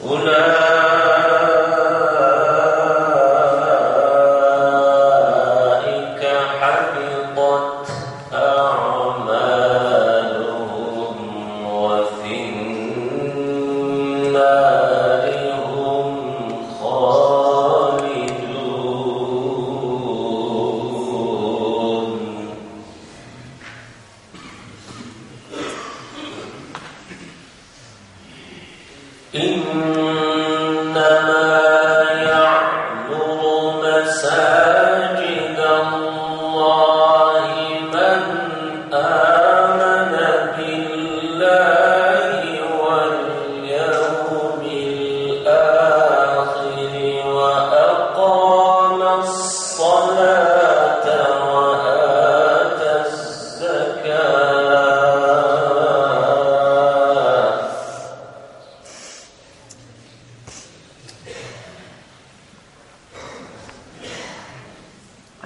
una Amen.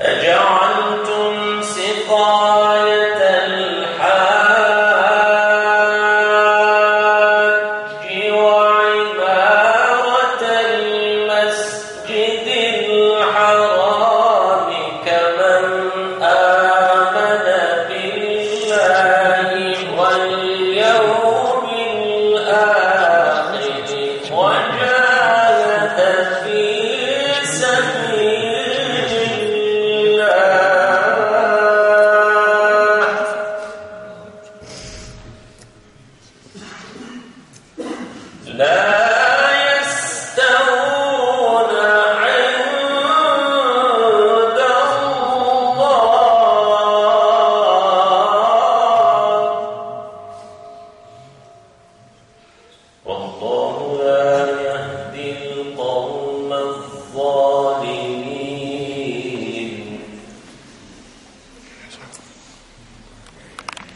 أجعلتم